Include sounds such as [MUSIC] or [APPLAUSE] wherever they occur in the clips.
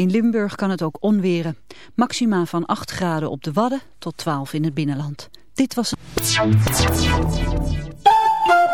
In Limburg kan het ook onweren. Maxima van 8 graden op de Wadden tot 12 in het binnenland. Dit was...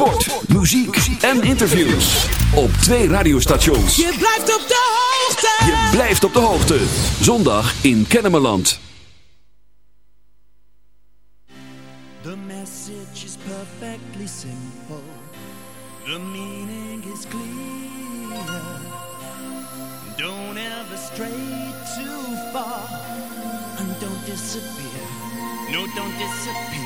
Sport, muziek en interviews. Op twee radiostations. Je blijft op de hoogte. Je blijft op de hoogte. Zondag in Kennemerland. The message is perfectly simple. The meaning is clear. Don't ever stray too far. And don't disappear. No, don't disappear.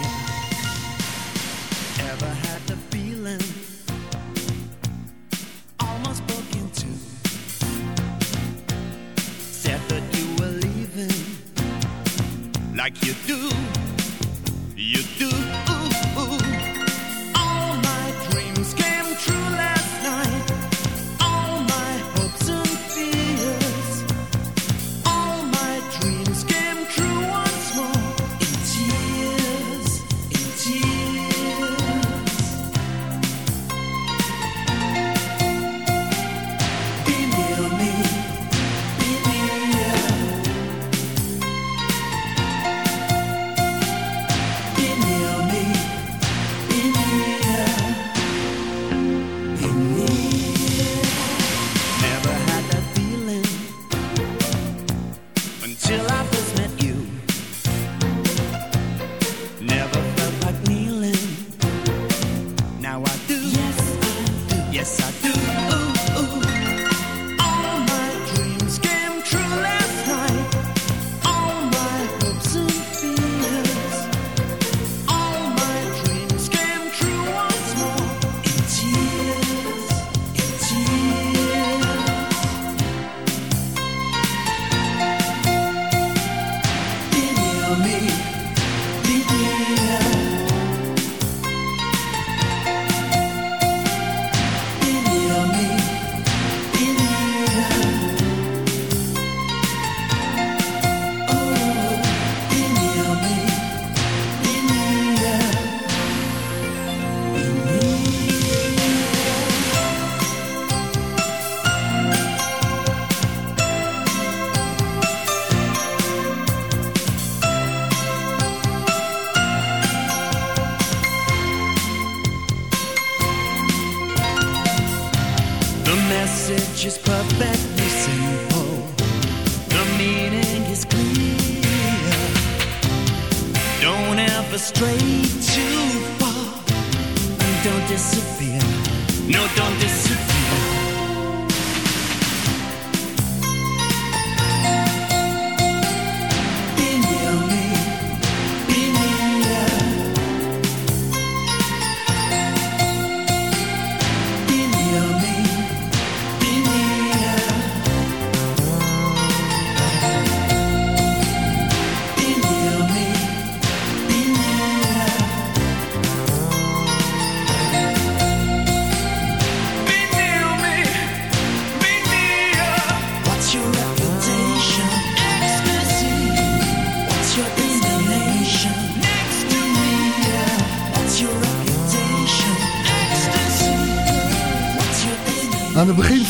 Ever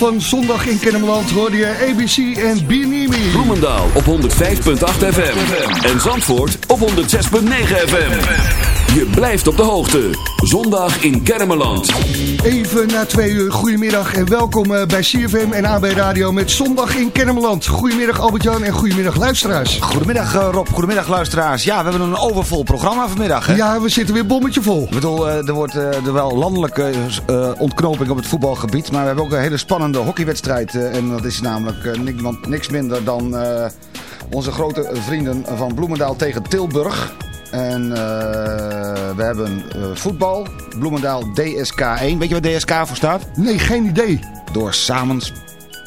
van zondag in Kennemerland hoorde je ABC en Bienimi. Bloemendaal op 105.8 FM. En Zandvoort op 106.9 FM. Je blijft op de hoogte. Zondag in Kennemerland. Even na twee uur, goedemiddag en welkom eh, bij CFM en AB Radio met Zondag in Kennemerland. Goedemiddag Albert-Jan en goedemiddag luisteraars. Goedemiddag eh, Rob, goedemiddag luisteraars. Ja, we hebben een overvol programma vanmiddag. Hè? Ja, we zitten weer bommetje vol. Ik bedoel, eh, er wordt eh, er wel landelijke eh, ontknoping op het voetbalgebied. Maar we hebben ook een hele spannende hockeywedstrijd. eh, en dat is namelijk niemand, niks minder dan eh, onze grote vrienden van Bloemendaal tegen Tilburg. En eh, we hebben eh, voetbal, Bloemendaal DSK1. Weet je wat DSK voor staat? Nee, geen idee. Door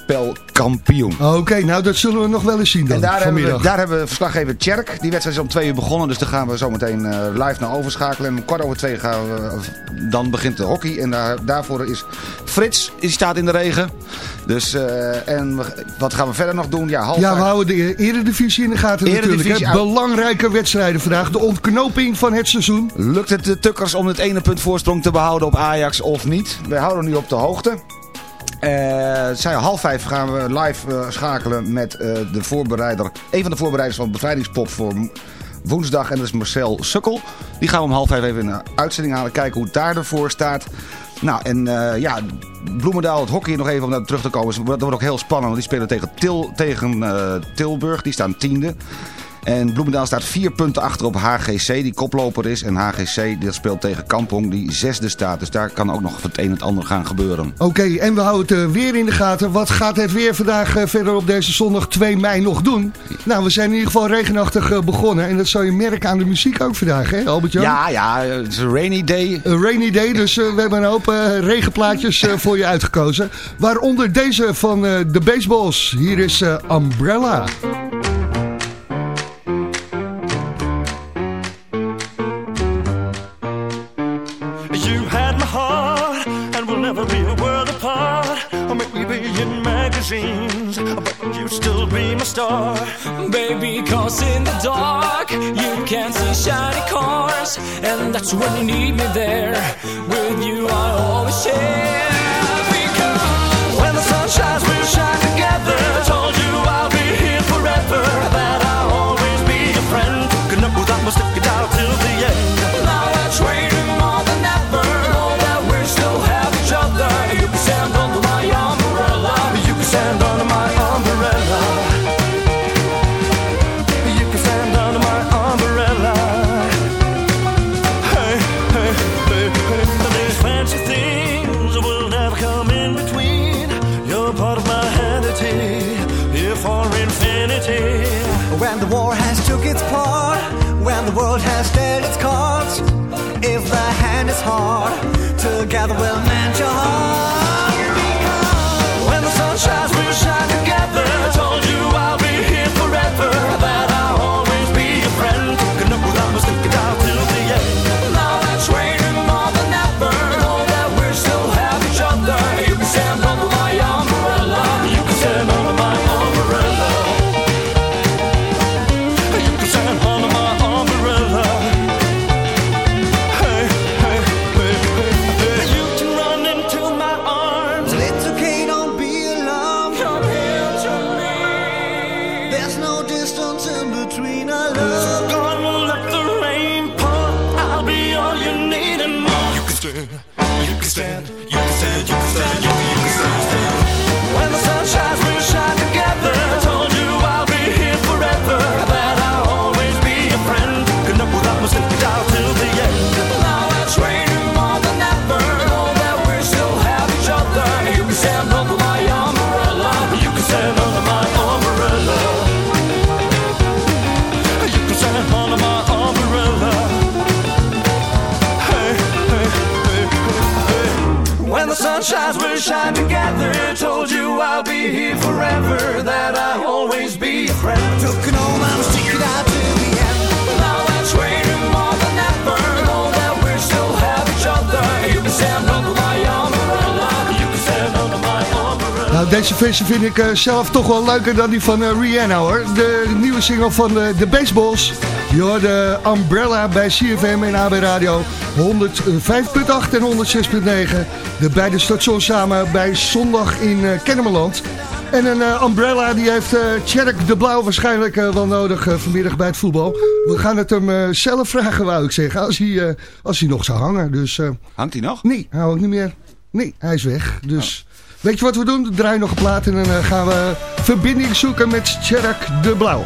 samenspelkampioen. Oké, nou dat zullen we nog wel eens zien dan En daar hebben, we, daar hebben we verslaggever Tjerk. Die wedstrijd is om twee uur begonnen. Dus daar gaan we zo meteen eh, live naar overschakelen. En om kwart over twee gaan we, dan begint de hockey. En daar, daarvoor is Frits. Die staat in de regen. Dus, eh, en wat gaan we verder nog doen? Ja, half Ja, we houden de Eredivisie in de gaten natuurlijk. Hè. Belangrijke wedstrijden vandaag. De ontknoping van het seizoen. Lukt het de Tukkers om het ene punt voorsprong te behouden op Ajax of niet? Wij houden nu op de hoogte. Eh zij half vijf gaan we live eh, schakelen met eh, de voorbereider, een van de voorbereiders van Bevrijdingspop voor woensdag. En dat is Marcel Sukkel. Die gaan we om half vijf even in de uitzending halen. Kijken hoe het daar ervoor staat. Nou, en eh, ja, Bloemendaal, het hockey nog even om daar terug te komen. Dat wordt ook heel spannend, want die spelen tegen, Til, tegen Tilburg. Die staan tiende. En Bloemendaal staat vier punten achter op HGC, die koploper is. En HGC dat speelt tegen Kampong, die zesde staat. Dus daar kan ook nog het een en het ander gaan gebeuren. Oké, en we houden het eh, weer in de gaten. Wat gaat het weer vandaag eh, verder op deze zondag 2 mei nog doen? Nou, we zijn in ieder geval regenachtig eh, begonnen. En dat zal je merken aan de muziek ook vandaag, hè Albert-Jan? Ja, ja, het is een rainy day. Een rainy day, dus we hebben een hoop regenplaatjes voor je uitgekozen. Waaronder deze van de Baseballs. Hier is Umbrella. But you'd still be my star. Baby, cause in the dark you can see shiny cars, and that's when you need me there. With you, I always share. Because When the sun shines, we'll shine When the sun shines, we'll shine together. Told you I'll be here forever. That I'll always be your friend. Eh, deze versie vind ik eh, zelf toch wel leuker dan die van eh, Rihanna hoor. De nieuwe single van de Baseballs. Je de Umbrella bij CFM en AB Radio. 105.8 en 106.9. De beide stations samen bij Zondag in Kennemerland. En een umbrella die heeft uh, Tjerk de Blauw waarschijnlijk wel nodig vanmiddag bij het voetbal. We gaan het hem zelf vragen, wou ik zeggen. Als hij, als hij nog zou hangen. Dus, Hangt hij nog? Nee, hou ik niet meer. Nee, hij is weg. Dus oh. Weet je wat we doen? We draaien nog een plaat en dan eh, gaan we verbinding zoeken met Sjerk de Blauw.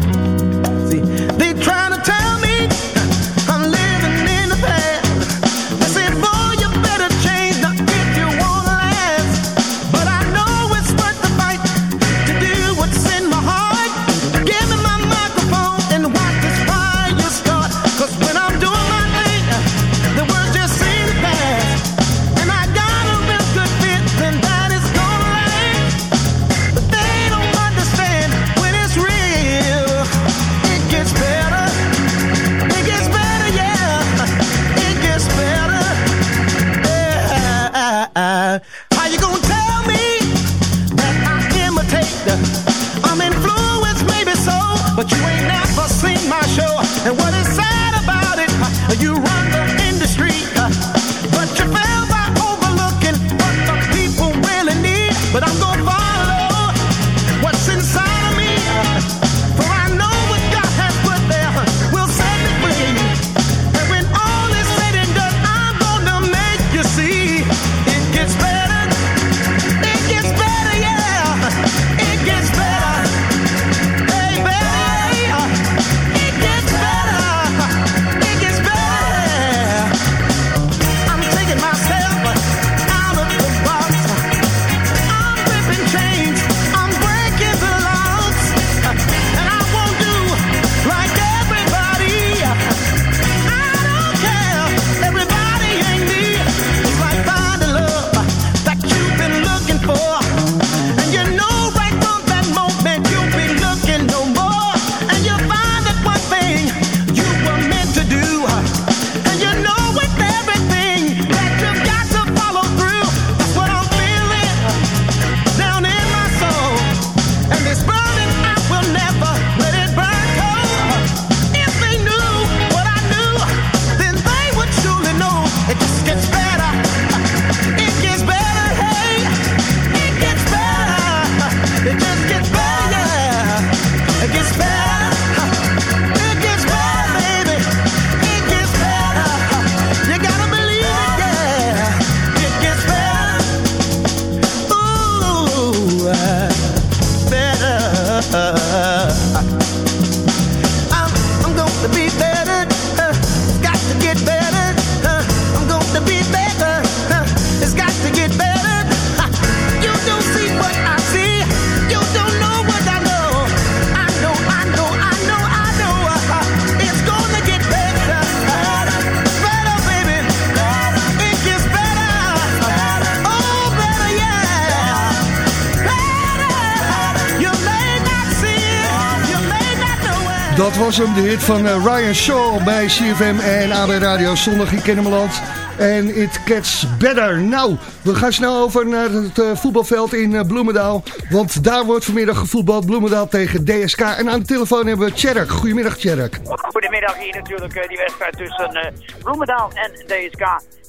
Van eh, Ryan Shaw bij CFM en AB Radio zondag in Kennemerland. En It Gets Better. Nou, we gaan snel over naar het eh, voetbalveld in eh, Bloemendaal. Want daar wordt vanmiddag gevoetbald Bloemendaal tegen DSK. En aan de telefoon hebben we Tjerk. Goedemiddag Tjerk. Goedemiddag hier natuurlijk die wedstrijd tussen Bloemendaal en DSK.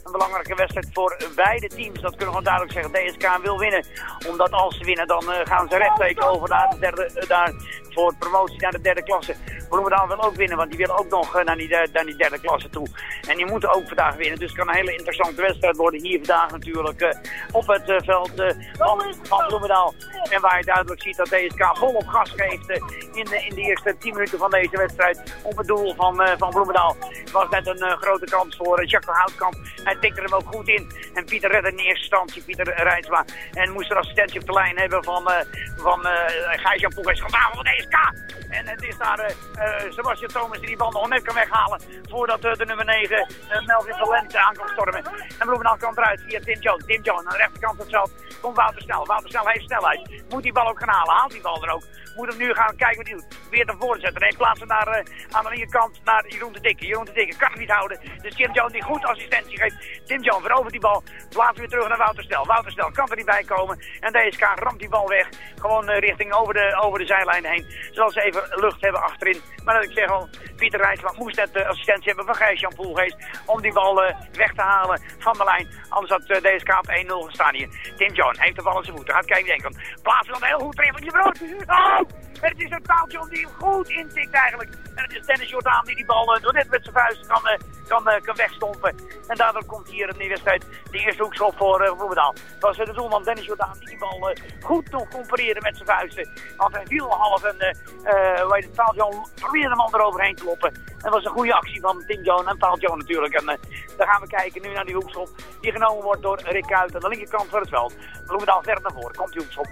Een belangrijke wedstrijd voor beide teams. Dat kunnen we gewoon duidelijk zeggen. DSK wil winnen. Omdat als ze winnen dan gaan ze recht steken over naar de derde, daar voor promotie naar de derde klasse. Bloemendaal wil ook winnen, want die willen ook nog eh, naar die, der- naar die derde klasse toe. En die moeten ook vandaag winnen. Dus het kan een hele interessante wedstrijd worden hier vandaag natuurlijk eh, op het eh, veld eh, van, van Bloemendaal. En waar je duidelijk ziet dat DSK volop gas geeft eh, in, de, in de eerste 10 minuten van deze wedstrijd op het doel van, eh, van Bloemendaal. Was net een eh, grote kans voor Jacques Houtkamp. Hij tikte hem ook goed in. En Pieter redde in eerste instantie, Pieter Rijtsma. En moest er assistentie op de lijn hebben van, eh van uh, Gijs-Jan Poeg. En het is daar eh eh, Sebastian Thomas die die bal nog net kan weghalen. Voordat eh, de nummer 9 eh, Melvin Valente aan kan stormen. En Bloemendaal kan eruit via Tim Jones. Tim Jones aan de rechterkant van het veld komt Wouter Snel. Wouter Snel heeft snelheid. Moet die bal ook gaan halen. Haalt die bal er ook. Moet hem nu gaan kijken wat hij doet. Weer naar voren zetten. Nee, plaatsen naar, eh, aan de linkerkant naar Jeroen de Dikke. Jeroen de Dikke kan hem niet houden. Dus Tim Jones die goed assistentie geeft. Tim Jones verovert die bal. Plaatsen weer terug naar Wouter Snel. Wouter Snel kan er niet bij komen. En DSK ramt die bal weg. Gewoon eh, richting over de, over de zijlijn heen. Zodat ze even lucht hebben achterin. Maar dat ik zeg al, Pieter Rijsma moest net de assistentie hebben van Gijs-Jan Poelgeest. Om die bal eh, weg te halen van de lijn. Anders had eh, DSK op 1-0 gestaan hier. Tim Jones heeft de bal in zijn voeten. Gaat kijken denkt. Plaatsen dan heel goed van je brood. Oh! Het is een taaltje die hem goed intikt eigenlijk. En het is Dennis Jordaan die die bal eh, door net met zijn vuist kan, eh, kan, eh, kan wegstompen. En daardoor komt hier in de wedstrijd de eerste hoekschop voor uh. Het was de doelman Dennis Jordaan die die bal goed nog kon pareren met zijn vuisten. Want hij viel half en uh, heet het, Paul John probeerde de man eroverheen te loppen. En dat was een goede actie van Tim Jones en John natuurlijk. En dan gaan we kijken nu naar die hoekschop die genomen wordt door Rick Kuit aan de linkerkant van het veld. Bloemendaal verder naar voren, komt die hoekschop.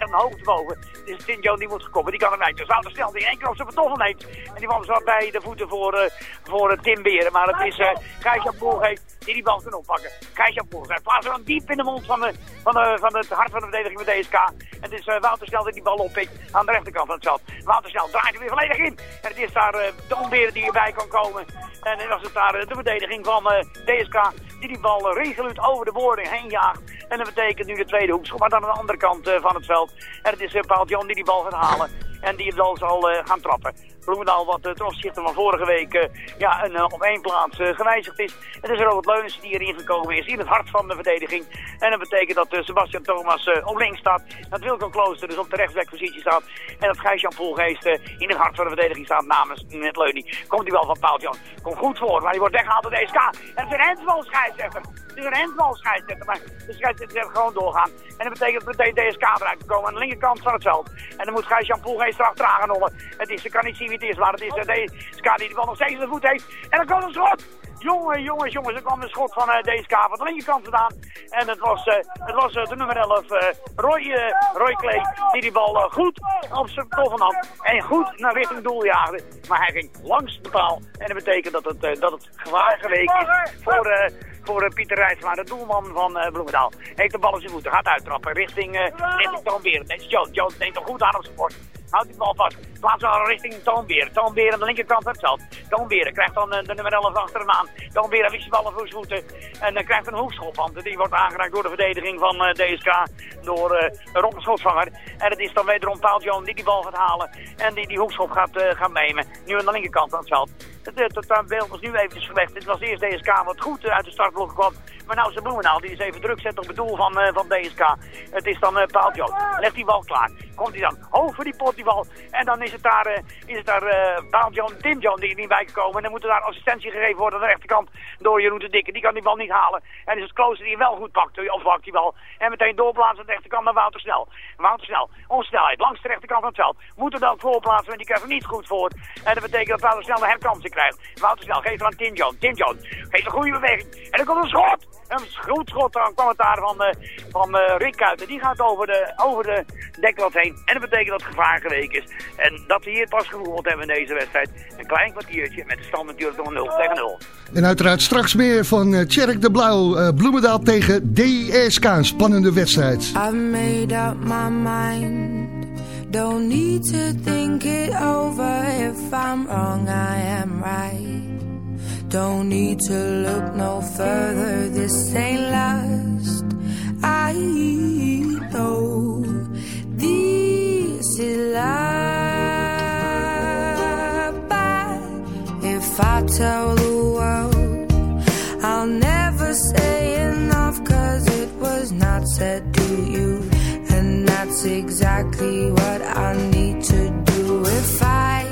Hoogte boven. Is Tim Jones die moet gekomen, die kan hem niet. Dus Wouter snel die in één keer op zijn vertoffel neemt. En die bal zat bij de voeten voor, uh, voor uh, Tim Beren. Maar het is uh, Gijs-Jan Poelgeest die die bal kan oppakken. Gijs-Jan Poelgeest. Hij plaatst hem diep in de mond van, de, van, de, van het hart van de verdediging met DSK. En het is uh, Wouter Snel die die bal oppikt aan de rechterkant van het veld. Wouter Snel draait er weer volledig in. En het is daar uh, de onberen die erbij kan komen. En dan was het daar de verdediging van DSK die die bal resoluut over de boarding heen jaagt. En dat betekent nu de tweede hoekschop, maar dan aan de andere kant uh, van het veld. En het is uh, Paul John die die bal gaat halen en die dan zal uh, gaan trappen. Bloemendaal wat uh, ten opzichte van vorige week uh, ja, een, uh, op één plaats gewijzigd is. Het is Robert Leunens die erin gekomen is in het hart van de verdediging. En dat betekent dat Sebastian Thomas op links staat. Dat Wilco Klooster dus op de rechtsbackpositie staat. En dat Gijs-Jan in het hart van de verdediging staat namens Net Leuning. Komt hij wel van Paul Jan. Komt goed voor, maar hij wordt weggehaald door DSK. En het is een scheidsrechter. Is een handbal scheidsrechter, maar de scheidsrechter gewoon doorgaan. En dat betekent dat meteen DSK eruit te komen aan de linkerkant van het veld. En dan moet Gijs-Jan Poelgeest erachteraan gaan rollen. Het is, ik kan niet zien wie het is, maar het is uh, DSK die de bal nog steeds in de voet heeft. En dan komt een schot! Jongen, jongens, jongens, er kwam een schot van uh, DSK van de linkerkant vandaan. En het was, uh, het was de nummer 11, Roy, Roy Klee, die die bal goed op zijn toffen nam. En goed naar richting doel jaagde. Maar hij ging langs de paal. En dat betekent dat het, dat het gevaar geweken is voor voor uh, Pieter Rijsma, de doelman van uh, Bloemendaal. Heeft de bal in zijn voeten, gaat uittrappen richting, richting Toon Beren. Nee, Jones. Jones neemt er goed aan op zijn. Houdt die bal vast. Plaatsen al richting Toonberen. Toonberen aan de linkerkant van het veld. Toonberen krijgt dan de nummer 11 achter hem aan. Toonberen wist die bal voor zijn voeten. En dan krijgt een hoekschop. Want die wordt aangeraakt door de verdediging van DSK. Door uh, Schotvanger. En het is dan wederom Paul die die bal gaat halen. En die die hoekschop gaat, gaan nemen. Nu aan de linkerkant van het veld. Het, het, beeld was nu eventjes gelegd. Dit was eerst DSK wat goed uit de startblok kwam. Maar nou de Bloemendaal die is even druk zet op het doel van, uh, van DSK. Het is dan uh, Paul Jones. Legt die bal klaar. Komt hij dan voor die pot die bal. En dan is het daar, uh, is het daar John, Tim John die niet bij gekomen. En dan moet er daar assistentie gegeven worden aan de rechterkant door Jeroen de Dikke. Die kan die bal niet halen. En is het Klooster die hem wel goed pakt. Of pakt die bal. En meteen doorplaatsen aan de rechterkant naar Wouter Snel. Wouter Snel. Onsnelheid langs de rechterkant van het veld. Moet er dan voorplaatsen. Maar die krijgt er niet goed voor. En dat betekent dat Wouter Snel de herkansen krijgt. Wouter Snel geeft aan Tim John. Tim John geeft een goede beweging. En dan komt een schot. Een goed schot dan kwam het daar van, uh, van uh, Rick Kuiten. Die gaat over de, over de deklat heen. En dat betekent dat het gevaar geweken is. En dat we hier pas gevoeld hebben in deze wedstrijd. Een klein kwartiertje met de stand natuurlijk nog 0 tegen 0. En uiteraard straks meer van uh, Tjerk de Blauw. Uh, Bloemendaal tegen DSK. Een spannende wedstrijd. I've made up my mind. Don't need to think it over. If I'm wrong, I am right. Don't need to look no further. This ain't last. I know this is love. But if I tell the world, I'll never say enough. Cause it was not said to you. And that's exactly what I need to do if I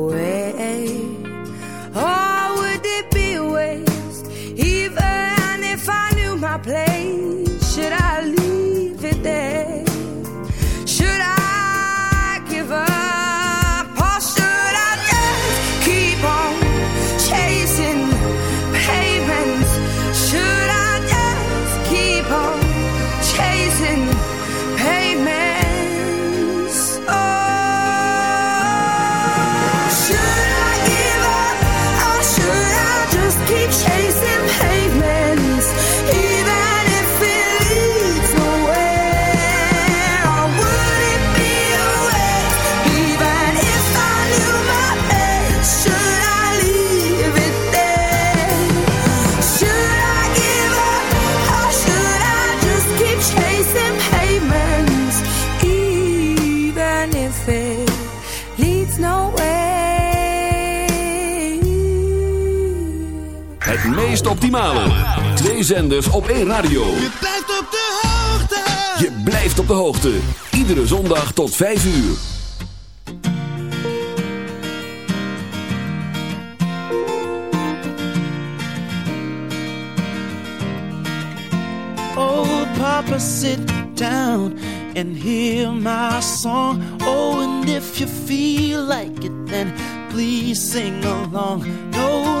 Twee zenders op één radio. Je blijft op de hoogte. Je blijft op de hoogte. Iedere zondag tot 5 uur. Oh, Papa, sit down and hear my song. Oh, and if you feel like it, then please sing along. No,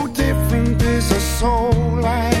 is a soul like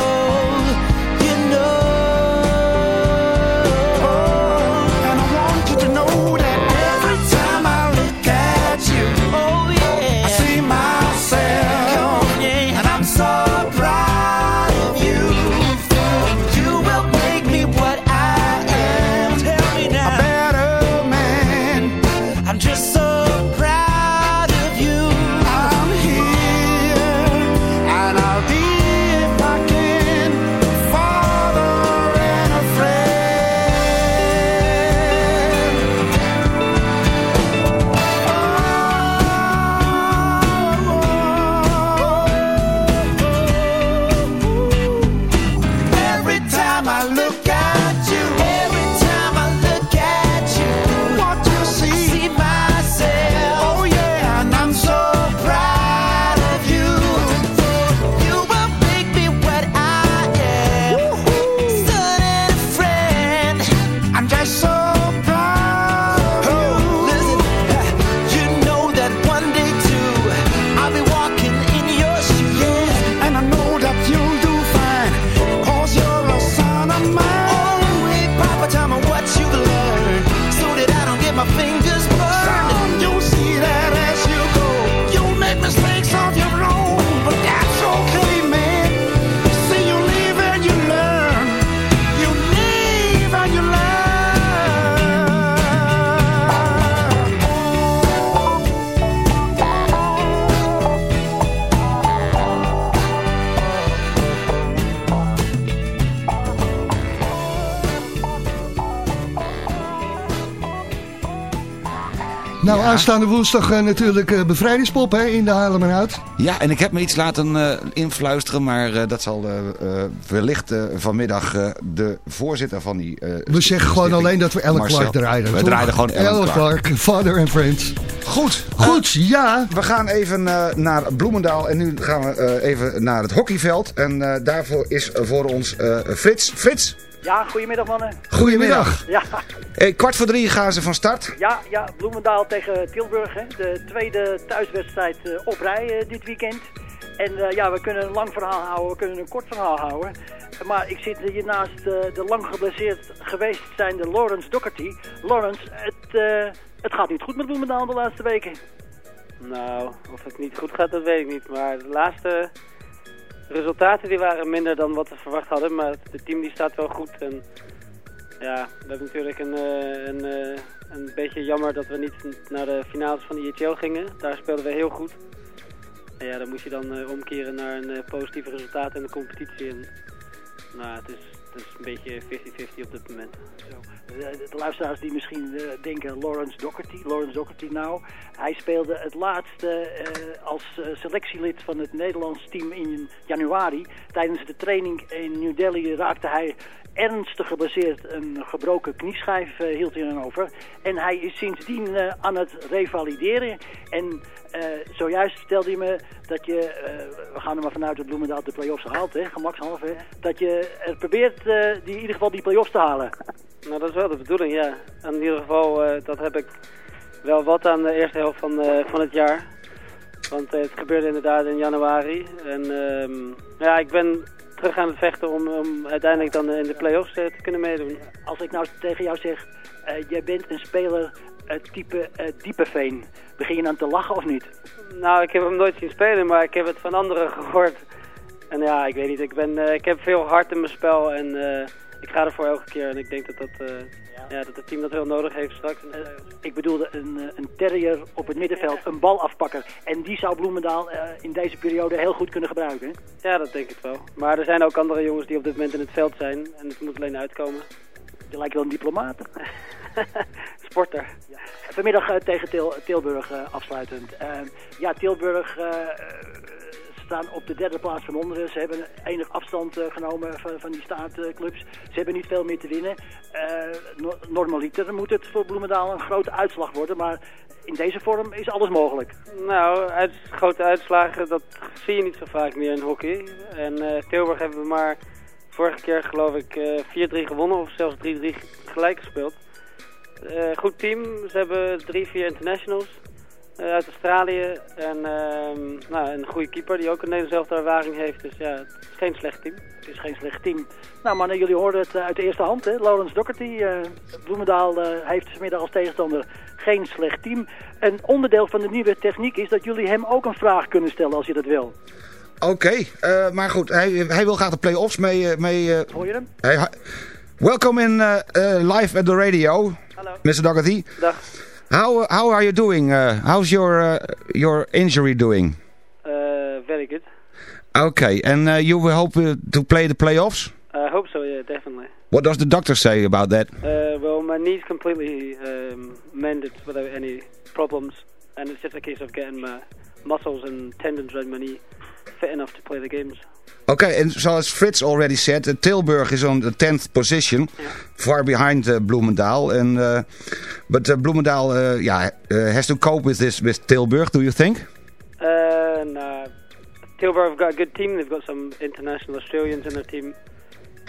aanstaande woensdag eh, natuurlijk eh, bevrijdingspop hè, in de Haarlemmerhout. Ja, en ik heb me iets laten eh, influisteren, maar dat zal wellicht vanmiddag de voorzitter van die... We zeggen gewoon alleen dat we Ellen. Clark draaien. We toch? draaien gewoon Ellen, Clark. Father and Friends. Goed. Goed, ja. We gaan even naar Bloemendaal en nu gaan we even naar het hockeyveld. En daarvoor is voor ons Frits. Frits, Ja, goedemiddag mannen. goedemiddag. Ja, Eh, kwart voor drie gaan ze van start. ja, ja Bloemendaal tegen Tilburg. Hè. De tweede thuiswedstrijd eh, op rij eh, dit weekend. En eh, ja, we kunnen een lang verhaal houden, we kunnen een kort verhaal houden. Maar ik zit hier naast eh, de lang geblesseerd geweest zijnde Lawrence Doherty. Lawrence, het, eh, het gaat niet goed met Bloemendaal de laatste weken. Nou, of het niet goed gaat, dat weet ik niet. Maar de laatste resultaten die waren minder dan wat we verwacht hadden. Maar het team die staat wel goed. En ja, we hebben natuurlijk een, eh, een, eh, een beetje jammer dat we niet naar de finales van de IHL gingen. Daar speelden we heel goed. En ja, dan moest je dan eh, omkeren naar een positief resultaat in de competitie. En, nou, het is, het is een beetje 50-50 op dit moment. Zo. De, luisteraars die misschien eh, denken Lawrence Doherty, Lawrence Doherty nou. Hij speelde het laatste eh, als eh, selectielid van het Nederlands team in januari. Tijdens de training in New Delhi raakte hij ernstig geblesseerd. Een gebroken knieschijf eh, hield hij dan over. En hij is sindsdien eh, aan het revalideren. En eh, zojuist vertelde hij me dat je, we gaan er maar vanuit dat Bloemendaal de play-offs haalt, hè, gemakshalve. Dat je er probeert die, in ieder geval die play-offs te halen. [LAUGHS] Nou, dat is wel de bedoeling, ja. In ieder geval, dat heb ik wel wat aan de eerste helft van, van het jaar. Want het gebeurde inderdaad in januari. En ehm, ja, ik ben terug aan het vechten om, om uiteindelijk dan in de play-offs eh, te kunnen meedoen. Als ik nou tegen jou zeg, eh, jij bent een speler eh, type Diepeveen. Begin je dan te lachen of niet? Nou, ik heb hem nooit zien spelen, maar ik heb het van anderen [LAUGHS] gehoord. En ja, ik weet niet, ik, ben, ik heb veel hart in mijn spel en ik ga ervoor elke keer. En ik denk dat, dat, ja. dat het team dat heel nodig heeft straks. play-offs. Ik bedoelde een, eh, een terrier op het middenveld, een balafpakker. En die zou Bloemendaal eh, in deze periode heel goed kunnen gebruiken. hè? Ja, dat denk ik wel. Maar er zijn ook andere jongens die op dit moment in het veld zijn. En het moet alleen uitkomen. Je lijkt wel een diplomaat. [LAUGHS] Sporter. Vanmiddag eh, tegen Til- Tilburg eh, afsluitend. Eh, ja, Tilburg eh, staan op de derde plaats van onderen. Ze hebben enig afstand eh, genomen van, die staatclubs. Ze hebben niet veel meer te winnen. Eh, no- normaliter moet het voor Bloemendaal een grote uitslag worden. Maar in deze vorm is alles mogelijk. Nou, grote uitslagen, dat zie je niet zo vaak meer in hockey. En eh, Tilburg hebben we maar vorige keer geloof ik eh 4-3 gewonnen of zelfs 3-3 gelijk gespeeld. Goed team, ze hebben drie, vier internationals uit Australië. En ehm, nou, een goede keeper die ook een Nederlands elftal ervaring heeft. Dus ja, het is geen slecht team. Het is geen slecht team. Nou mannen, jullie hoorden het eh, uit de eerste hand. Hè? Lawrence Doherty, eh, Bloemendaal eh, heeft vanmiddag als tegenstander geen slecht team. Een onderdeel van de nieuwe techniek is dat jullie hem ook een vraag kunnen stellen als je dat wil. Oké, eh, maar goed, hij, hij wil graag de play-offs mee... eh, mee eh, Hoor je hem? hij- welcome in eh, eh, live at the radio, Hallo. Mr. Dougherty. Dag. How, how are you doing? Uh, how's your, uh, your injury doing? Uh, very good. Okay, and uh, you will hope uh, to play the playoffs? I hope so, yeah, definitely. What does the doctor say about that? Uh, well, my knee's completely um, mended without any problems, and it's just a case of getting my muscles and tendons around my knee fit enough to play the games. Okay, and so as Fritz already said, uh, Tilburg is on the 10th position, far behind uh, Bloemendaal. And, uh, but uh, Bloemendaal uh, yeah, uh, has to cope with this with Tilburg, do you think? Uh, nah, Tilburg have got a good team. They've got some international Australians in their team.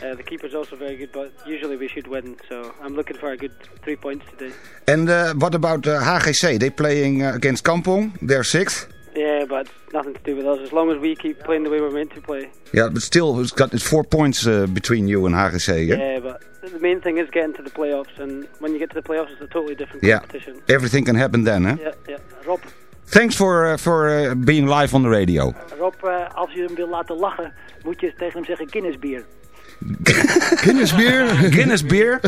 Uh, the keeper's also very good, but usually we should win. So I'm looking for a good three points today. And uh, what about uh, HGC? They're playing uh, against Kampong, they're sixth. Yeah, but nothing to do with us. As long as we keep playing the way we're meant to play. Yeah, but still, it's got it's four points uh, between you and HGC. Yeah? Yeah, but the main thing is getting to the playoffs, and when you get to the playoffs, it's a totally different Yeah, competition. everything can happen then, huh? Ja, ja. Rob, Thanks for, uh, for uh, being live on the radio. Rob eh, als je hem wil laten lachen, moet je tegen hem zeggen Guinness bier. Guinness [LAUGHS] bier. Guinness beer.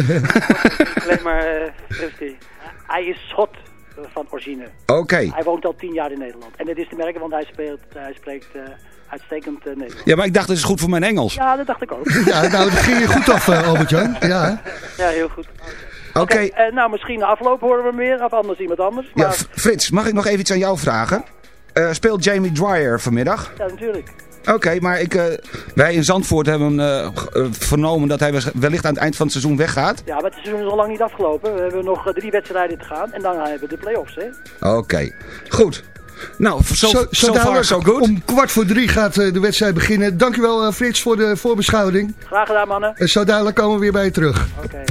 [LAUGHS] alleen maar uh, fristie. Hij is schot eh, van origine. Oké. Hij woont al tien jaar in Nederland. En dat is te merken, want hij, speelt, hij spreekt eh, uitstekend eh, Nederlands. Ja, maar ik dacht, dat is goed voor mijn Engels. Ja, dat dacht ik ook. [LAUGHS] Ja, nou, dat ging je goed af, eh, Albert-Jan. Ja, hè? Ja, heel goed. Oké. Eh, nou, misschien de afloop horen we meer, of anders iemand anders. Ja, Maar, F- Frits, mag ik nog even iets aan jou vragen? Eh, speelt Jamie Dwyer vanmiddag? ja, natuurlijk. Oké, maar ik, eh, wij in Zandvoort hebben eh, eh, vernomen dat hij wellicht aan het eind van het seizoen weggaat. Ja, maar het seizoen is al lang niet afgelopen. We hebben nog drie wedstrijden te gaan. En dan hebben we de play-offs, hè. Oké, goed. Nou, zo, Zo, so, zo far dadelijk so good. om kwart voor drie gaat de wedstrijd beginnen. Dankjewel Frits voor de voorbeschouwing. Graag gedaan, mannen. En zo dadelijk komen we weer bij je terug. Oké.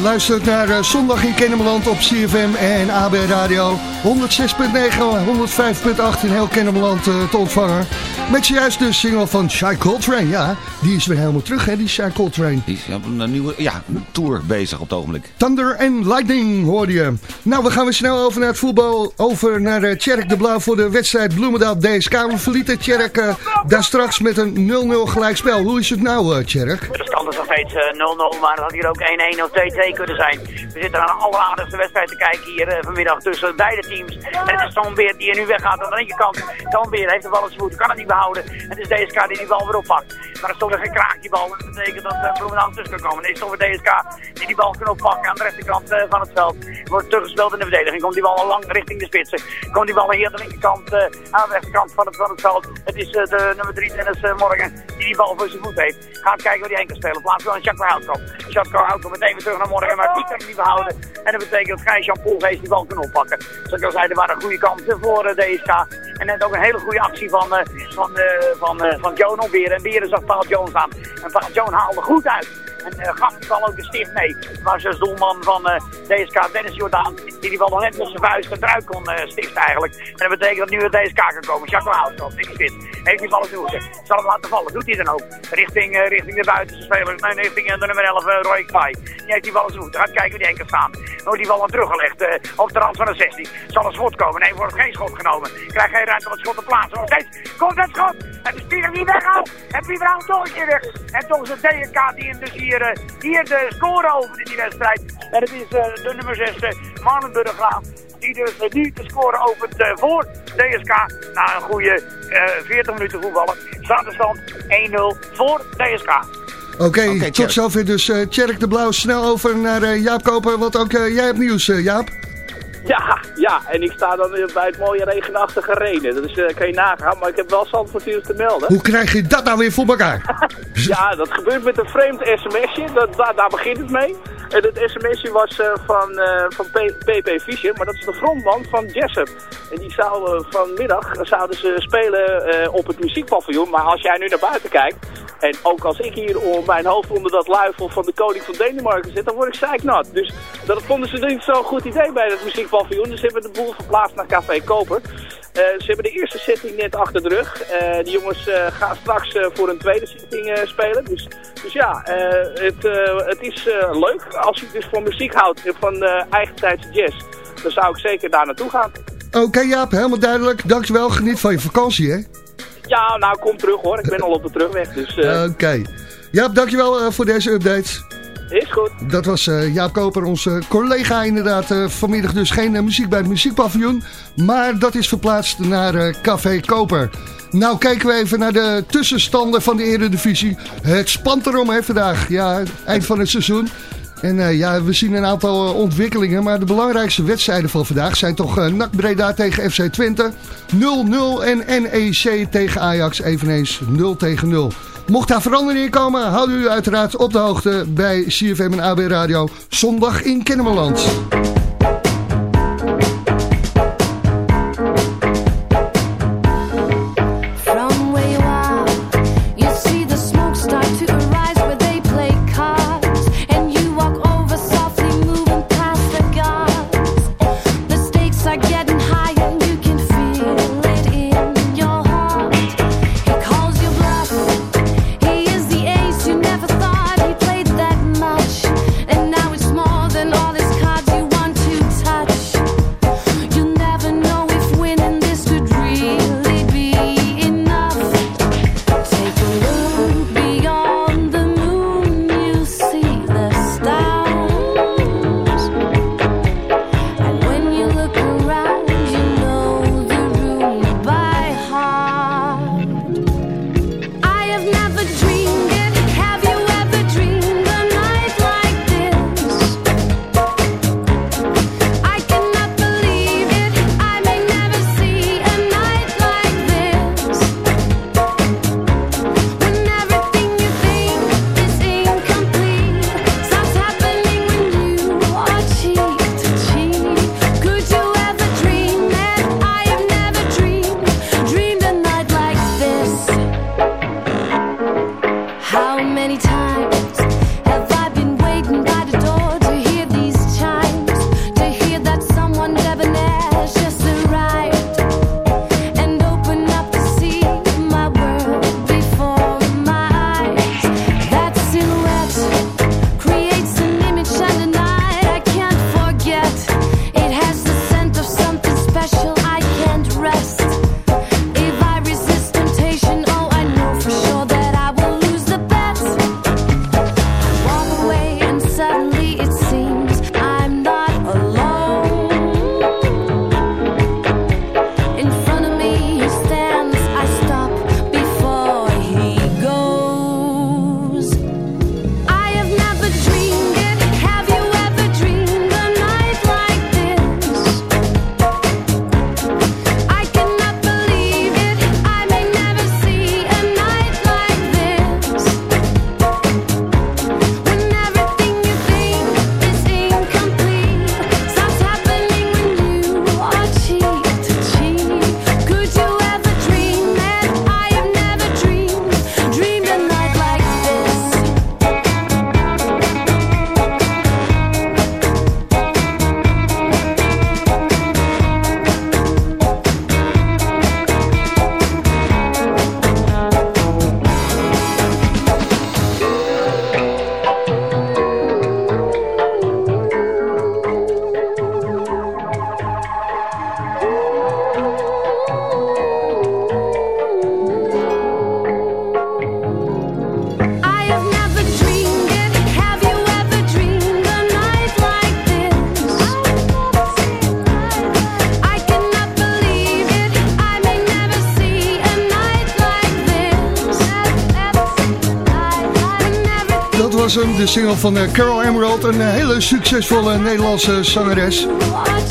Je luistert naar eh, Zondag in Kennemerland op CFM en AB Radio. 106.9, 105.8 in heel Kennemerland eh, te ontvangen. Met juist de single van Shy Coltrane. Ja, die is weer helemaal terug, hè, die Shy Coltrane. Die is op een nieuwe ja, een tour bezig op het ogenblik. Thunder and Lightning hoorde je. Nou, we gaan weer snel over naar het voetbal. Over naar uh, Tjerk de Blauw voor de wedstrijd Bloemendaal DSK. We verlieten Tjerk uh, daar straks met een 0-0 gelijkspel. Hoe is het nou, uh, Tjerk? De is nog steeds 0-0, maar het had hier ook 1-1 of 2-2 kunnen zijn. We zitten aan een alleraardigste wedstrijd te kijken hier vanmiddag tussen beide teams. En het is Toon Beert die er nu weggaat aan de linkerkant. Beert heeft de bal in zijn voet, kan het niet behouden. Het is DSK die die bal weer oppakt. Maar er is toch weer gekraakt die bal. Dat betekent dat uh, Bloemendaal tussen kan komen. Is toch weer DSK die die bal kan oppakken aan de rechterkant van het veld. Wordt teruggespeeld in de verdediging. Komt die bal al lang richting de spitsen. Komt die bal hier aan de linkerkant, aan de rechterkant van het, van het veld. Het is de nummer 3 Dennis Morgen die die bal voor zijn voet heeft. Gaat kijken waar die heen kan spelen. Plaats wel een Jacques Houtkamp. Jacques Houtkamp meteen weer terug naar Morgen. Maar die kan niet behouden. En dat betekent dat Gijs Jan Poelgeest die bal kan oppakken. Zoals ik al zei, er waren goede kansen voor DSK. En net ook een hele goede actie van, van, van, van Joan op Beren. En Beren zag Paul Jones aan. En Paul Jones haalde goed uit. En uh, gaf die bal ook de stift mee. Maar als doelman van uh, DSK, Dennis Jordaan, die die bal nog net met zijn vuist eruit kon uh, eigenlijk. En dat betekent dat nu het DSK kan komen. Jacques Houtkamp, die spits. Heeft die bal in Zal hem laten vallen. Doet hij dan ook. Richting, richting de buitenste speler. Nee, richting de nummer 11, Roy Kwai. Die heeft die bal voeten. Gaat kijken wie die enkel staan. Wordt die bal aan teruggelegd op de rand van de 16. Zal een schot komen? Nee, wordt geen schot genomen. Krijgt geen ruimte om het schot te plaatsen. Nog steeds komt het schot. En de speler niet weghaalt. En wie trouwens toch een keer weg. En toch is het DSK die hem dus hier, uh, hier de score over in die wedstrijd. En het is uh, de nummer 6, uh, Marlenburg Graaf. Die dus nu de score opent uh, voor DSK. Na een goede uh, 40 minuten voetballen. Staat de stand 1-0 voor DSK. Oké, okay, okay, tot zover dus uh, Tjerk de Blauw. Snel over naar uh, Jaap Koper, want ook uh, jij hebt nieuws, Jaap. [LAUGHS] Ja, ja, en ik sta dan bij het mooie regenachtige Renen. Dus uh, kan je nagaan, maar ik heb wel Zandvoort te melden. Hoe krijg je dat nou weer voor elkaar? [LAUGHS] ja, dat gebeurt met een vreemd sms'je, dat, daar, daar begint het mee. En het sms'je was uh, van, uh, van PP Fischer, maar dat is de frontman van Jessup. En die zouden vanmiddag zouden ze spelen op het muziekpaviljoen. Maar als jij nu naar buiten kijkt, en ook als ik hier om mijn hoofd onder dat luifel van de koning van Denemarken zit, dan word ik zeiknat. Dus dat vonden ze niet zo'n goed idee bij het muziekpaviljoen. Dus hebben de boel verplaatst naar Café Koper. Uh, ze hebben de eerste setting net achter de rug. Uh, de jongens uh, gaan straks voor een tweede setting spelen. Dus, dus ja, het, het is leuk. Als je dus van muziek houdt, van eigentijdse jazz, dan zou ik zeker daar naartoe gaan. Oké okay, Jaap, helemaal duidelijk. Dankjewel, geniet van je vakantie hè. Ja, nou kom terug hoor. Ik ben al op de terugweg. Dus, Oké. Okay. Jaap, dankjewel voor deze update. Is goed. Dat was uh, Jaap Koper, onze collega inderdaad. Uh, vanmiddag dus geen uh, muziek bij het muziekpaviljoen. Maar dat is verplaatst naar Café Koper. Nou kijken we even naar de tussenstanden van de Eredivisie. Het spant erom hè vandaag. Ja, eind van het seizoen. En ja, we zien een aantal ontwikkelingen. Maar de belangrijkste wedstrijden van vandaag zijn toch NAC Breda tegen FC Twente. 0-0 en NEC tegen Ajax eveneens 0 tegen 0. Mocht daar verandering in komen, houden u uiteraard op de hoogte bij CFM en AB Radio. Zondag in Kennemerland. Single van eh, Carol Emerald. Een eh, hele succesvolle Nederlandse zangeres.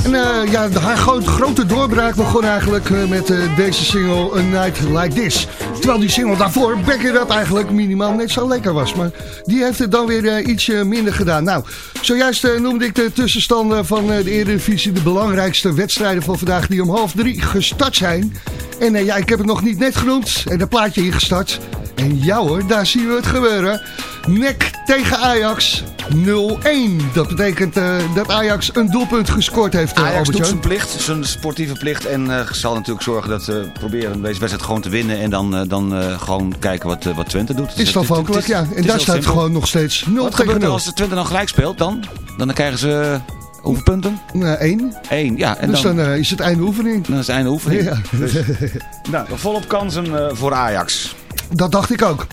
En eh, ja, haar gro- grote doorbraak begon eigenlijk met deze single A Night Like This. Terwijl die single daarvoor, Back It Up, eigenlijk minimaal net zo lekker was. Maar die heeft het dan weer eh, ietsje minder gedaan. Nou, zojuist noemde ik de tussenstanden van de Eredivisie. De belangrijkste wedstrijden van vandaag die om half drie gestart zijn. En ja, ik heb het nog niet net genoemd. En dat plaatje hier gestart. En ja hoor, daar zien we het gebeuren. NEC tegen Ajax 0-1. Dat betekent eh, dat Ajax een doelpunt gescoord heeft, eh, Ajax doet zijn plicht, zijn sportieve plicht. En eh, zal natuurlijk zorgen dat ze proberen deze wedstrijd gewoon te winnen. En dan, dan gewoon kijken wat, wat Twente doet. Is het afhankelijk, ja. En daar staat gewoon nog steeds 0 Wat tegen gebeurt er 0. als de Twente dan gelijk speelt dan? Dan krijgen ze hoeveel punten? Eén. Eén, ja. En dus dan, dan, is het einde oefening. dan is het einde oefening. Ja. Dus, [LAUGHS] nou, volop kansen voor Ajax. Dat dacht ik ook.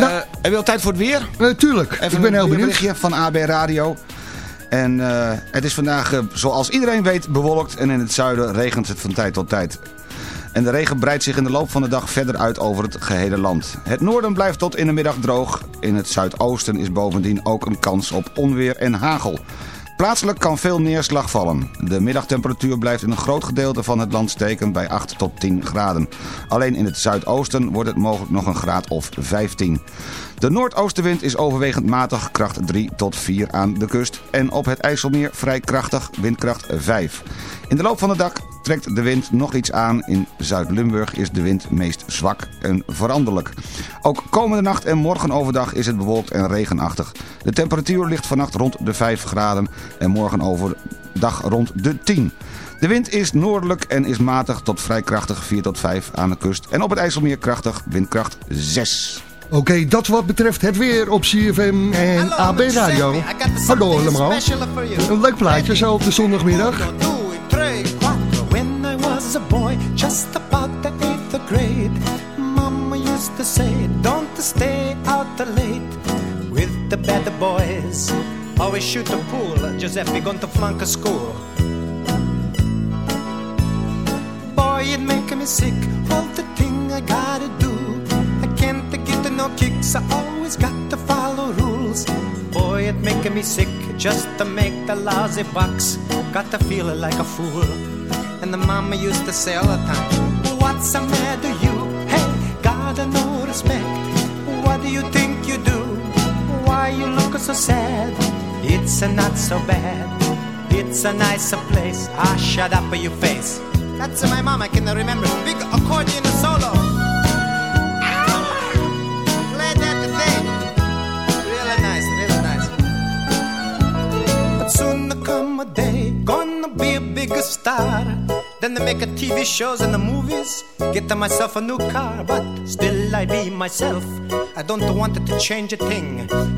Eh, Heb je al tijd voor het weer? Natuurlijk, Even ik ben een heel benieuwd. berichtje van AB Radio. En eh, het is vandaag, eh, zoals iedereen weet, bewolkt. En in het zuiden regent het van tijd tot tijd. En de regen breidt zich in de loop van de dag verder uit over het gehele land. Het noorden blijft tot in de middag droog. In het zuidoosten is bovendien ook een kans op onweer en hagel. Plaatselijk kan veel neerslag vallen. De middagtemperatuur blijft in een groot gedeelte van het land steken bij 8 tot 10 graden. Alleen in het zuidoosten wordt het mogelijk nog een graad of 15. De noordoostenwind is overwegend matig, kracht 3 tot 4 aan de kust. En op het IJsselmeer vrij krachtig, windkracht 5. In de loop van de dag trekt de wind nog iets aan. In Zuid-Limburg is de wind meest zwak en veranderlijk. Ook komende nacht en morgen overdag is het bewolkt en regenachtig. De temperatuur ligt vannacht rond de 5 graden en morgen overdag rond de 10. De wind is noordelijk en is matig tot vrij krachtig 4 tot 5 aan de kust. En op het IJsselmeer krachtig, windkracht 6. Oké, dat wat betreft het weer op CFM en AB Radio. Hallo allemaal. Een leuk plaatje zo op de zondagmiddag. When I was a boy, just about the eighth grade, Mama used to say, don't stay out late with the bad boys. Always shoot the pool, Giuseppe going to flunk a school. Boy, it make me sick, all the thing I gotta do. No kicks, I always got to follow rules. Boy, it making me sick just to make the lousy bucks. Got to feel like a fool. And the mama used to say all the time, What's the matter you? Hey, gotta no respect. What do you think you do? Why you look so sad? It's a not so bad. It's a nicer place. Ah, shut up your face. That's my mama I can remember. Big accordion solo. Bigger star. Then they make a TV shows and the movies. Get myself a new car, but still I be myself. I don't want it to change a thing.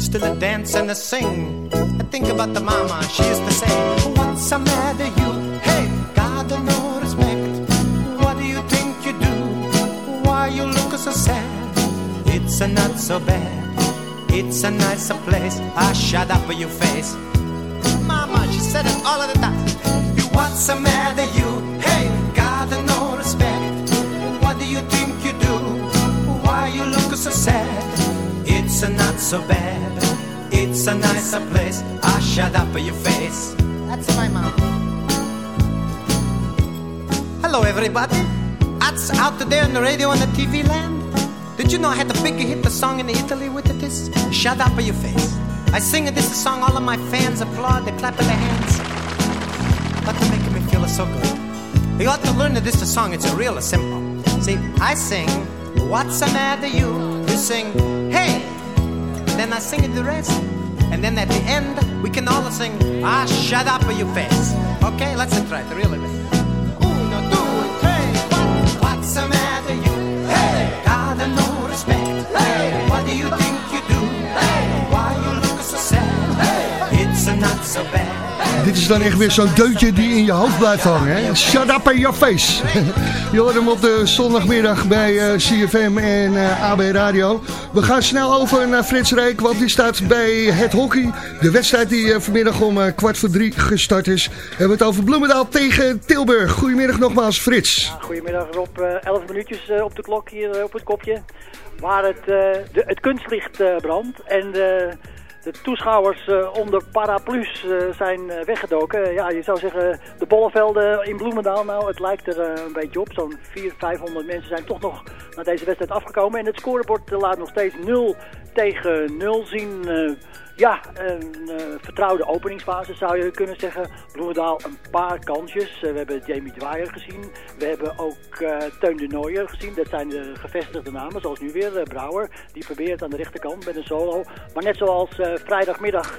Still a dance and a sing. I think about the mama, she used to say, What's the matter you? Hey, God no respect. What do you think you do? Why you look so sad? It's a not so bad. It's a nicer place. I shut up with your face. Mama, she said it all of the time. What's the matter you? Hey, got no respect. What do you think you do? Why you look so sad? It's a not so bad. It's a nicer place. Ah, shut up your face. That's my mom. Hello, everybody. That's out there on the radio and the TV land. Did you know I had the big hit the song in Italy with it? This shut up your face. I sing this song, all of my fans applaud, they clap their hands. But to make me feel so good. You ought to learn that this a song, it's a real simple. See, I sing, what's the matter you? You sing, hey. Then I sing the rest. And then at the end, we can all sing, ah, shut up your face. Okay, let's try it, really. Uno, due, tre, quattro. What's the matter you? Hey, Is dan echt weer zo'n deuntje die in je hoofd blijft hangen. Hè? Shut up in your face. [LAUGHS] je op de zondagmiddag bij eh, CFM en eh, AB Radio. We gaan snel over naar Frits Reek, want die staat bij het hockey. De wedstrijd die eh, vanmiddag om kwart voor drie gestart is. We hebben het over Bloemendaal tegen Tilburg. Goedemiddag nogmaals, Frits. Goedemiddag Rob, 11 minuutjes op de klok hier op het kopje. Waar het, de, het kunstlicht brandt. En de, de toeschouwers eh, onder paraplu's eh, zijn eh, weggedoken. ja, je zou zeggen, de bollevelden in Bloemendaal, nou, het lijkt er een beetje op. Zo'n 400, 500 mensen zijn toch nog naar deze wedstrijd afgekomen. En het scorebord laat nog steeds 0 tegen 0 zien. Ja, een eh, vertrouwde openingsfase zou je kunnen zeggen. Bloemendaal een paar kansjes. Eh, we hebben Jamie Dwyer gezien. We hebben ook eh, Teun de Nooijer gezien. Dat zijn de gevestigde namen, zoals nu weer Brouwer. Die probeert aan de rechterkant met een solo. Maar net zoals vrijdagmiddag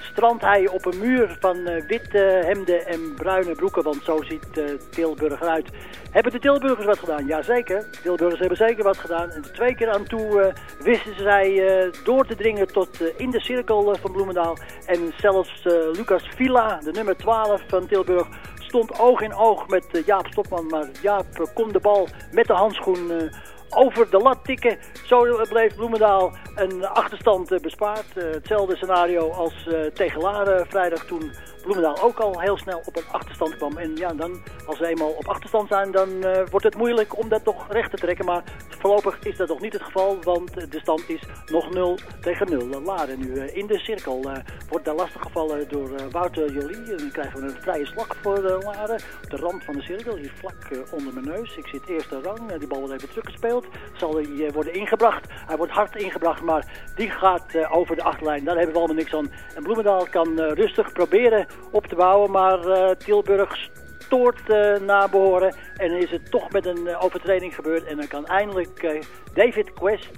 strandt hij op een muur van witte hemden en bruine broeken. Want zo ziet Tilburg eruit. Hebben de Tilburgers wat gedaan? Jazeker. De Tilburgers hebben zeker wat gedaan. En twee keer aan toe wisten zij door te dringen tot in de cirkel van Bloemendaal. En zelfs eh, Lucas Villa, de nummer 12 van Tilburg, stond oog in oog met eh, Jaap Stopman. Maar Jaap kon de bal met de handschoen eh, over de lat tikken. Zo bleef Bloemendaal een achterstand bespaard. Hetzelfde scenario als tegen Laren vrijdag toen Bloemendaal ook al heel snel op een achterstand kwam. En ja, dan, als we eenmaal op achterstand zijn, dan eh, wordt het moeilijk om dat toch recht te trekken. Maar voorlopig is dat nog niet het geval, want de stand is nog 0 tegen 0. Laren nu eh, in de cirkel eh, wordt daar lastig gevallen door Wouter Jolie. En dan krijgen we een vrije slag voor Laren. Op de rand van de cirkel, hier vlak onder mijn neus. Ik zit eerste rang, die bal wordt even teruggespeeld. Zal eh, worden ingebracht. Hij wordt hard ingebracht, maar die gaat over de achterlijn. Daar hebben we allemaal niks aan. En Bloemendaal kan rustig proberen op te bouwen, maar eh, Tilburg stoort eh naar. En is het toch met een eh, overtreding gebeurd. En dan kan eindelijk David Quest,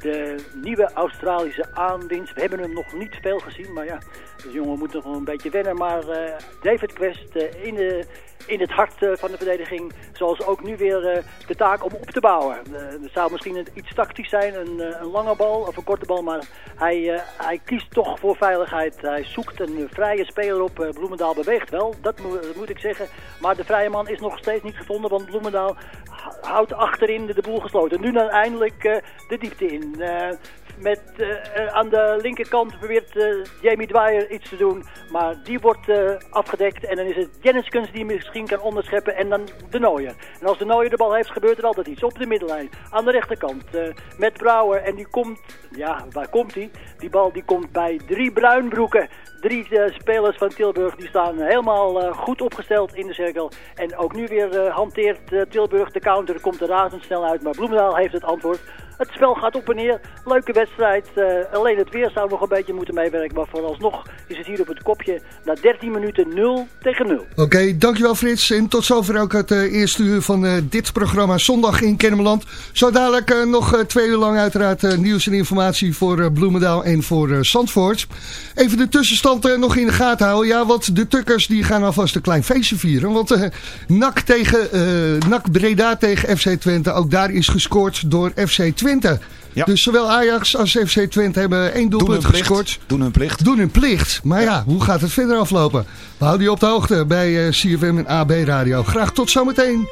de nieuwe Australische aanwinst. We hebben hem nog niet veel gezien, maar ja, de jongen moet nog een beetje wennen. Maar eh, David Quest eh, in, de, in het hart eh, van de verdediging, zoals ook nu weer de taak om op te bouwen. Het zou misschien iets tactisch zijn, een, een lange bal of een korte bal, maar hij, hij kiest toch voor veiligheid. Hij zoekt een vrije speler op. Bloemendaal beweegt wel, dat moet, dat moet ik zeggen. Maar de vrije man is nog steeds niet gevonden, want Bloemendaal houdt achterin de, boel gesloten. Nu dan eindelijk eh, de diepte in. Met eh, eh, aan de linkerkant probeert eh, Jamie Dwyer iets te doen. Maar die wordt afgedekt. En dan is het Jenniskens die misschien kan onderscheppen. En dan de Nooier. En als de Nooier de bal heeft, gebeurt er altijd iets. Op de middenlijn. Aan de rechterkant. met Brouwer. En die komt... Ja, waar komt hij? Die bal die komt bij drie bruinbroeken. Drie spelers van Tilburg die staan helemaal goed opgesteld in de cirkel. En ook nu weer hanteert Tilburg de counter. Komt er razendsnel uit. Maar Bloemendaal heeft het antwoord. Het spel gaat op en neer. Leuke wedstrijd. Eh, alleen het weer zou nog een beetje moeten meewerken. Maar vooralsnog is het hier op het kopje. Na 13 minuten 0 tegen 0. Oké, dankjewel Frits. En tot zover ook het eh, eerste uur van eh, dit programma Zondag in Kennemerland. Zo dadelijk nog twee uur lang uiteraard nieuws en informatie voor Bloemendaal en voor Zandvoort. Even de tussenstand nog in de gaten houden. Ja, want de Tukkers die gaan alvast een klein feestje vieren. Want NAC, tegen, NAC Breda tegen FC Twente, ook daar is gescoord door FC Twente. Dus zowel Ajax als FC Twente hebben één doelpunt plicht. gescoord. Doen hun plicht. Doen hun plicht. Maar ja, hoe gaat het verder aflopen? We houden je op de hoogte bij eh, CFM en AB Radio. Graag tot zometeen.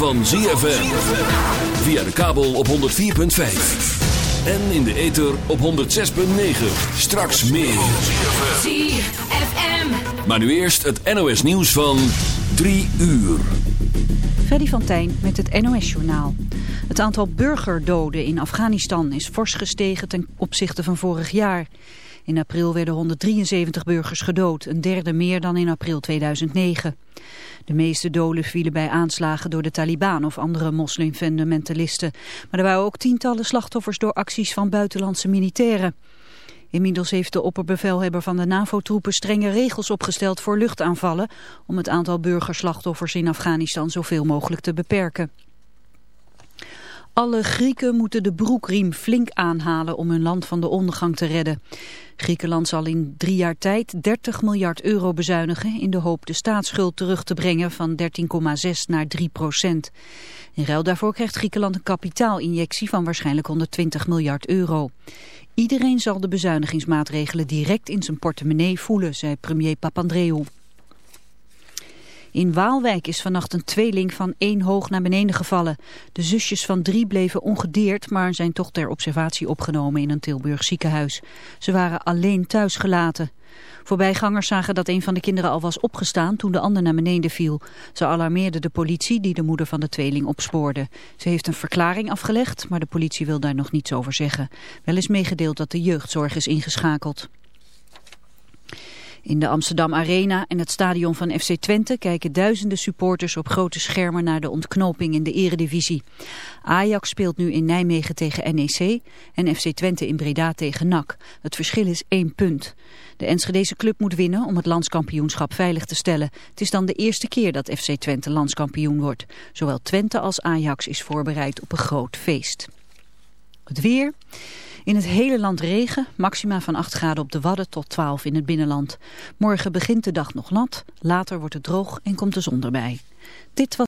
Van ZFM. Via de kabel op 104.5. En in de ether op 106.9. Straks meer. ZFM. Maar nu eerst het NOS nieuws van 3 uur. Freddy van Tijn met het NOS-journaal. Het aantal burgerdoden in Afghanistan is fors gestegen ten opzichte van vorig jaar. In april werden 173 burgers gedood, een derde meer dan in april 2009. De meeste doden vielen bij aanslagen door de Taliban of andere moslimfundamentalisten. Maar er waren ook tientallen slachtoffers door acties van buitenlandse militairen. Inmiddels heeft de opperbevelhebber van de NAVO-troepen strenge regels opgesteld voor luchtaanvallen om het aantal burgerslachtoffers in Afghanistan zoveel mogelijk te beperken. Alle Grieken moeten de broekriem flink aanhalen om hun land van de ondergang te redden. Griekenland zal in drie jaar tijd 30 miljard euro bezuinigen in de hoop de staatsschuld terug te brengen van 13,6 naar 3 procent. In ruil daarvoor krijgt Griekenland een kapitaalinjectie van waarschijnlijk 120 miljard euro. Iedereen zal de bezuinigingsmaatregelen direct in zijn portemonnee voelen, zei premier Papandreou. In Waalwijk is vannacht een tweeling van één hoog naar beneden gevallen. De zusjes van drie bleven ongedeerd, maar zijn toch ter observatie opgenomen in een Tilburg ziekenhuis. Ze waren alleen thuis gelaten. Voorbijgangers zagen dat een van de kinderen al was opgestaan toen de ander naar beneden viel. Ze alarmeerden de politie die de moeder van de tweeling opspoorde. Ze heeft een verklaring afgelegd, maar de politie wil daar nog niets over zeggen. Wel is meegedeeld dat de jeugdzorg is ingeschakeld. In de Amsterdam Arena en het stadion van FC Twente kijken duizenden supporters op grote schermen naar de ontknoping in de eredivisie. Ajax speelt nu in Nijmegen tegen NEC en FC Twente in Breda tegen NAC. Het verschil is één punt. De Enschedese club moet winnen om het landskampioenschap veilig te stellen. Het is dan de eerste keer dat FC Twente landskampioen wordt. Zowel Twente als Ajax is voorbereid op een groot feest. Het weer... In het hele land regen, maxima van 8 graden op de Wadden tot 12 in het binnenland. Morgen begint de dag nog nat, later wordt het droog en komt de zon erbij. Dit was